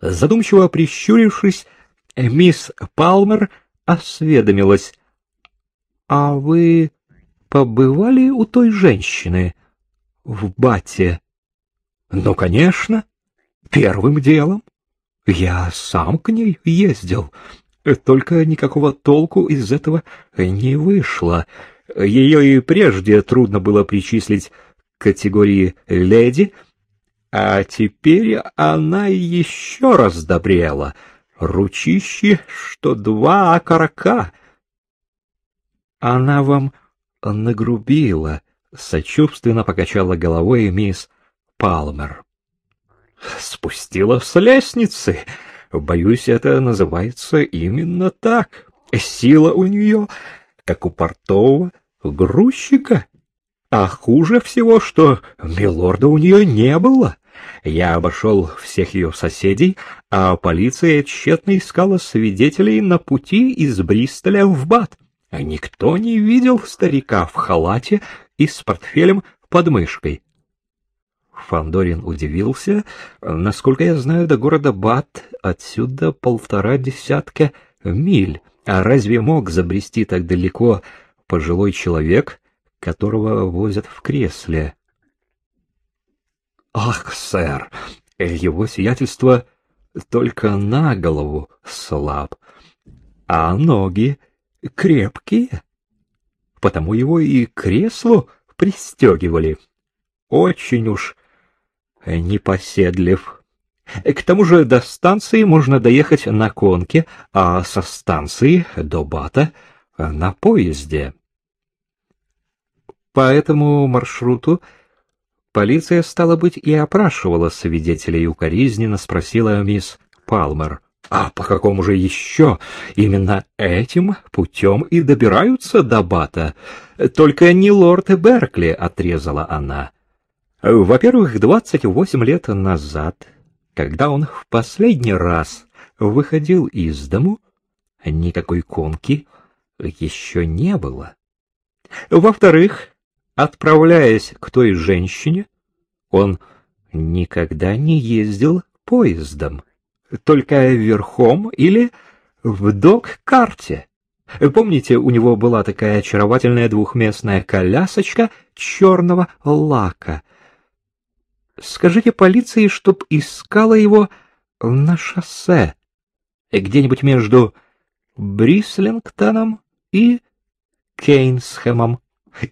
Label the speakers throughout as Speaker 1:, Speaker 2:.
Speaker 1: Задумчиво прищурившись, мисс Палмер осведомилась. — А вы побывали у той женщины в Бате? — Ну, конечно, первым делом. Я сам к ней ездил, только никакого толку из этого не вышло. Ее и прежде трудно было причислить к категории «леди», а теперь она еще раз добрела. Ручище, что два окорока. Она вам нагрубила, — сочувственно покачала головой мисс Палмер. Спустила с лестницы. Боюсь, это называется именно так. Сила у нее, как у портового грузчика. А хуже всего, что милорда у нее не было. Я обошел всех ее соседей, а полиция тщетно искала свидетелей на пути из Бристоля в Бат. Никто не видел старика в халате и с портфелем под мышкой. Фандорин удивился. Насколько я знаю, до города Бат отсюда полтора десятка миль. А разве мог забрести так далеко пожилой человек, которого возят в кресле? Ах, сэр, его сиятельство только на голову слаб, а ноги крепкие, потому его и креслу пристегивали. Очень уж непоседлив. К тому же до станции можно доехать на конке, а со станции до Бата на поезде. По этому маршруту полиция, стала быть, и опрашивала свидетелей укоризненно, спросила мисс Палмер. А по какому же еще именно этим путем и добираются до Бата? Только не лорд Беркли, отрезала она. Во-первых, двадцать восемь лет назад, когда он в последний раз выходил из дому, никакой конки еще не было. Во-вторых, отправляясь к той женщине, он никогда не ездил поездом, только верхом или в док-карте. Помните, у него была такая очаровательная двухместная колясочка черного лака — Скажите полиции, чтоб искала его на шоссе, где-нибудь между Брислингтоном и Кейнсхэмом,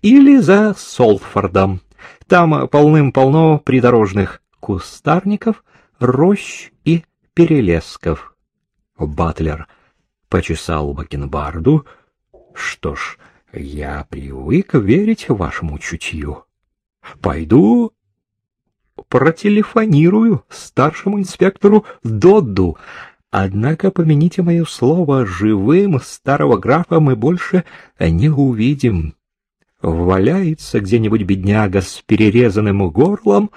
Speaker 1: или за Солфордом. Там полным-полно придорожных кустарников, рощ и перелесков. Батлер почесал бакенбарду. Что ж, я привык верить вашему чутью. Пойду протелефонирую старшему инспектору Додду. Однако, помяните мое слово, живым старого графа мы больше не увидим. Валяется где-нибудь бедняга с перерезанным горлом,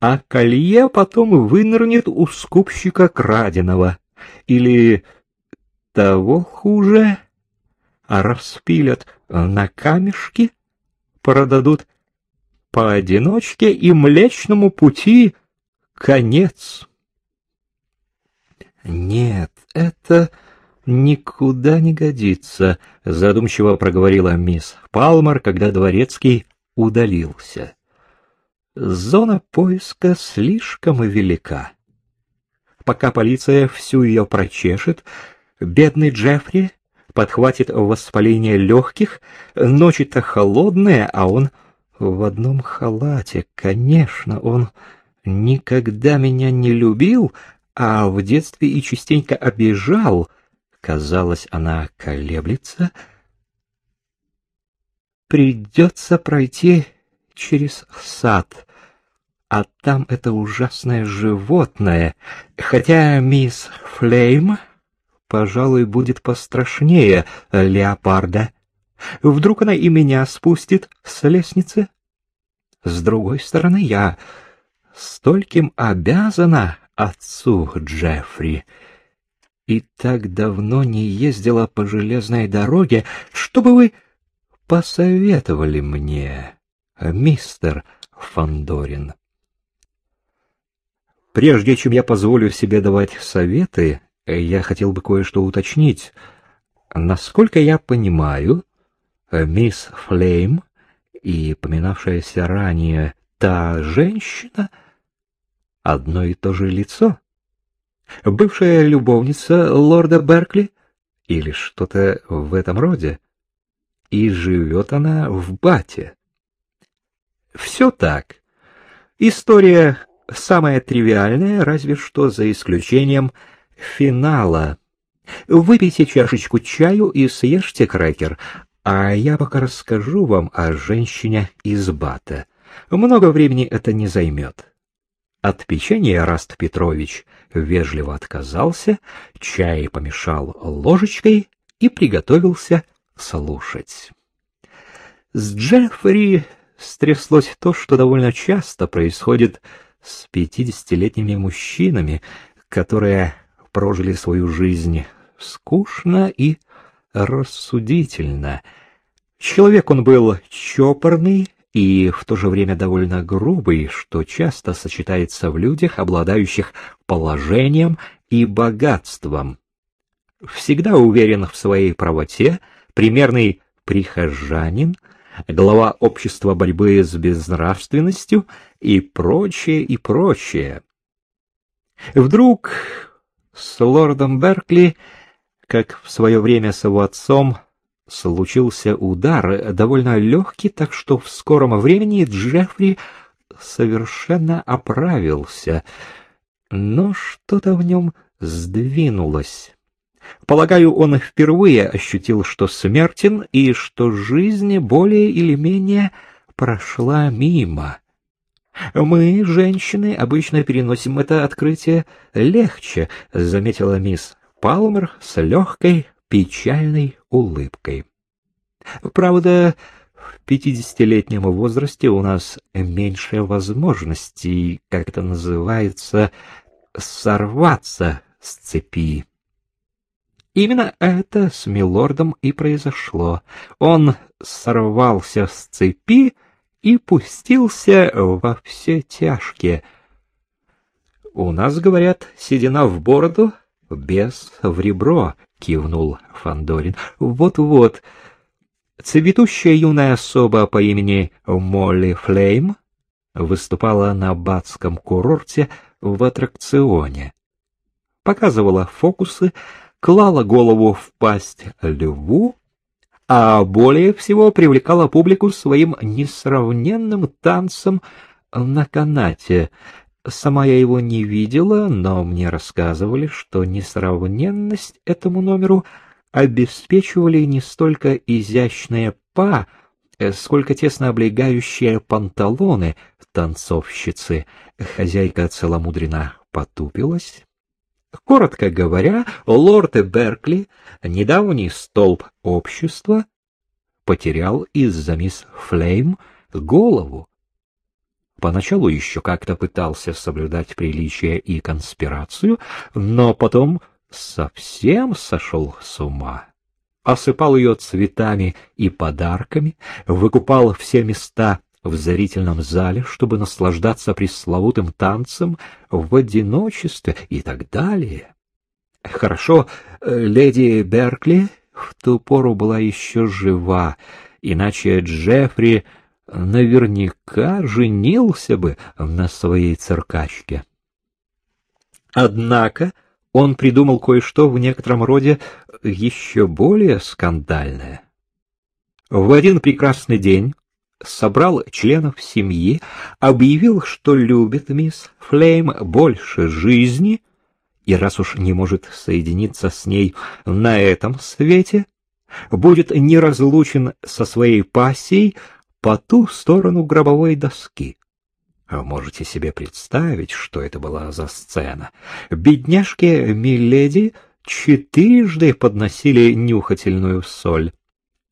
Speaker 1: а колье потом вынырнет у скупщика краденого. Или того хуже, распилят на камешки, продадут поодиночке и Млечному пути конец. Нет, это никуда не годится, задумчиво проговорила мисс Палмер, когда дворецкий удалился. Зона поиска слишком велика. Пока полиция всю ее прочешет, бедный Джеффри подхватит воспаление легких, ночи-то холодные, а он в одном халате. Конечно, он никогда меня не любил, а в детстве и частенько обижал. Казалось, она колеблется. Придется пройти через сад, а там это ужасное животное, хотя мисс Флейм, пожалуй, будет пострашнее леопарда. Вдруг она и меня спустит с лестницы? С другой стороны, я стольким обязана отцу Джеффри и так давно не ездила по железной дороге, чтобы вы посоветовали мне, мистер Фандорин. Прежде чем я позволю себе давать советы, я хотел бы кое-что уточнить. Насколько я понимаю, мисс Флейм и поминавшаяся ранее та женщина — одно и то же лицо? Бывшая любовница лорда Беркли или что-то в этом роде? И живет она в Бате. Все так. История самая тривиальная, разве что за исключением финала. Выпейте чашечку чаю и съешьте крекер, а я пока расскажу вам о женщине из Бата. Много времени это не займет. От печенья Раст Петрович вежливо отказался, чай помешал ложечкой и приготовился слушать. С Джеффри стряслось то, что довольно часто происходит с пятидесятилетними мужчинами, которые прожили свою жизнь скучно и рассудительно. Человек он был чопорный и в то же время довольно грубый, что часто сочетается в людях, обладающих положением и богатством. Всегда уверен в своей правоте, примерный прихожанин — глава общества борьбы с безнравственностью и прочее, и прочее. Вдруг с лордом Беркли, как в свое время с его отцом, случился удар, довольно легкий, так что в скором времени Джеффри совершенно оправился, но что-то в нем сдвинулось. Полагаю, он впервые ощутил, что смертен и что жизнь более или менее прошла мимо. Мы, женщины, обычно переносим это открытие легче, заметила мисс Палмер с легкой печальной улыбкой. Правда, в пятидесятилетнем возрасте у нас меньше возможностей, как это называется, сорваться с цепи. Именно это с милордом и произошло. Он сорвался с цепи и пустился во все тяжкие. У нас, говорят, седина в бороду, без в ребро, кивнул Фандорин. Вот-вот. Цветущая юная особа по имени Молли Флейм выступала на батском курорте в аттракционе. Показывала фокусы, клала голову в пасть льву, а более всего привлекала публику своим несравненным танцем на канате. Сама я его не видела, но мне рассказывали, что несравненность этому номеру обеспечивали не столько изящные па, сколько тесно облегающие панталоны танцовщицы. Хозяйка целомудренно потупилась, Коротко говоря, лорд Беркли, недавний столб общества, потерял из-за мисс Флейм голову. Поначалу еще как-то пытался соблюдать приличие и конспирацию, но потом совсем сошел с ума. Осыпал ее цветами и подарками, выкупал все места в зрительном зале, чтобы наслаждаться пресловутым танцем в одиночестве и так далее. Хорошо, э, леди Беркли в ту пору была еще жива, иначе Джеффри наверняка женился бы на своей циркачке. Однако он придумал кое-что в некотором роде еще более скандальное. В один прекрасный день собрал членов семьи, объявил, что любит мисс Флейм больше жизни, и раз уж не может соединиться с ней на этом свете, будет неразлучен со своей пассией по ту сторону гробовой доски. А можете себе представить, что это была за сцена? Бедняжке Миледи четырежды подносили нюхательную соль.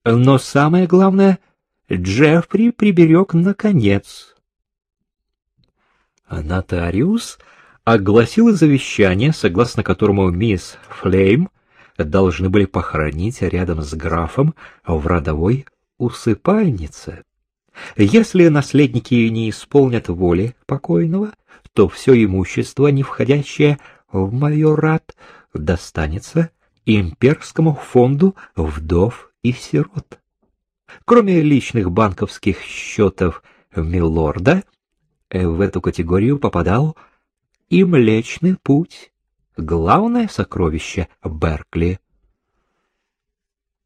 Speaker 1: Но самое главное — Джеффри приберег наконец. Нотариус огласил завещание, согласно которому мисс Флейм должны были похоронить рядом с графом в родовой усыпальнице. Если наследники не исполнят воли покойного, что все имущество, не входящее в майорат, достанется имперскому фонду вдов и сирот. Кроме личных банковских счетов Милорда, в эту категорию попадал и Млечный Путь, главное сокровище Беркли.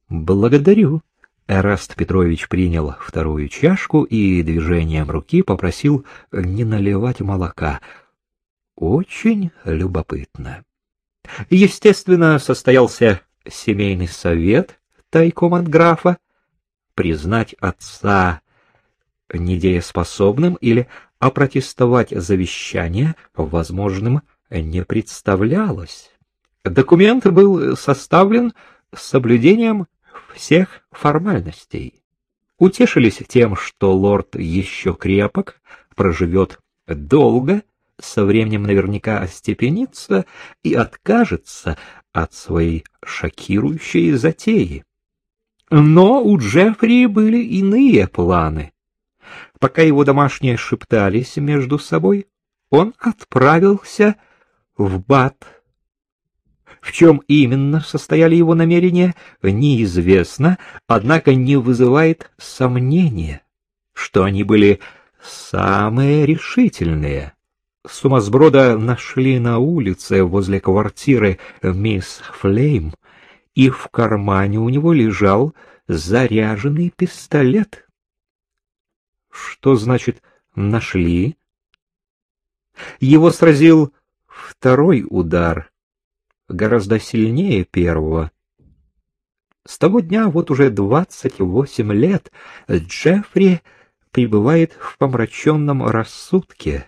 Speaker 1: «Благодарю». Эраст Петрович принял вторую чашку и движением руки попросил не наливать молока. Очень любопытно. Естественно, состоялся семейный совет тайком от графа, признать отца недееспособным или опротестовать завещание возможным не представлялось. Документ был составлен с соблюдением всех формальностей. Утешились тем, что лорд еще крепок, проживет долго, со временем наверняка остепенится и откажется от своей шокирующей затеи. Но у Джеффри были иные планы. Пока его домашние шептались между собой, он отправился в Бат. В чем именно состояли его намерения, неизвестно, однако не вызывает сомнения, что они были самые решительные. Сумасброда нашли на улице возле квартиры мисс Флейм, и в кармане у него лежал заряженный пистолет. Что значит «нашли»? Его сразил второй удар, гораздо сильнее первого. С того дня, вот уже двадцать восемь лет, Джеффри пребывает в помраченном рассудке.